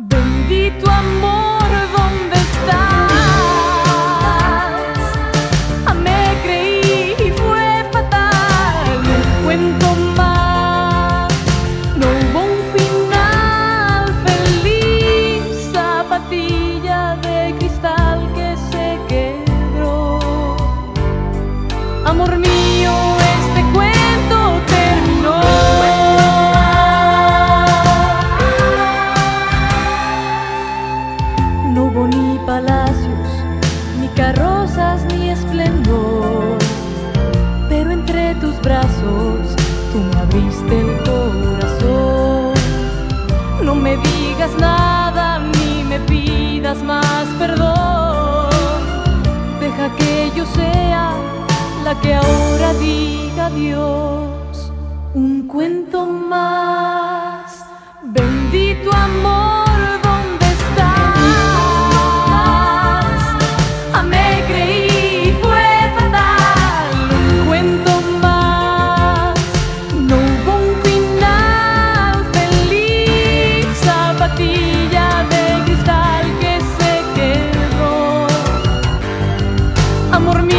Bendito amor, ¿dónde estás? Amé, creí y fue fatal. No cuento más. No hubo un final feliz. Zapatilla de cristal que se quebró. Amor mío, ni palacios, ni carrozas, ni esplendor. Pero entre tus brazos tú me abriste el corazón. No me digas nada ni me pidas más perdón. Deja que yo sea la que ahora diga adiós. Un cuento más. amor mío.